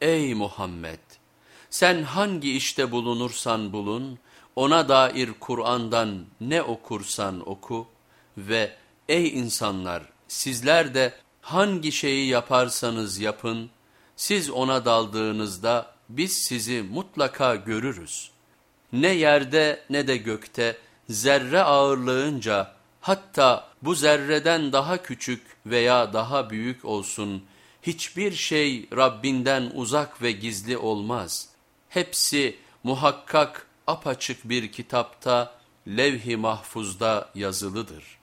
ey Muhammed sen hangi işte bulunursan bulun ona dair Kur'an'dan ne okursan oku ve ey insanlar sizler de hangi şeyi yaparsanız yapın siz ona daldığınızda biz sizi mutlaka görürüz. Ne yerde ne de gökte zerre ağırlığınca hatta bu zerreden daha küçük veya daha büyük olsun hiçbir şey Rabbinden uzak ve gizli olmaz. Hepsi muhakkak apaçık bir kitapta levh-i mahfuzda yazılıdır.''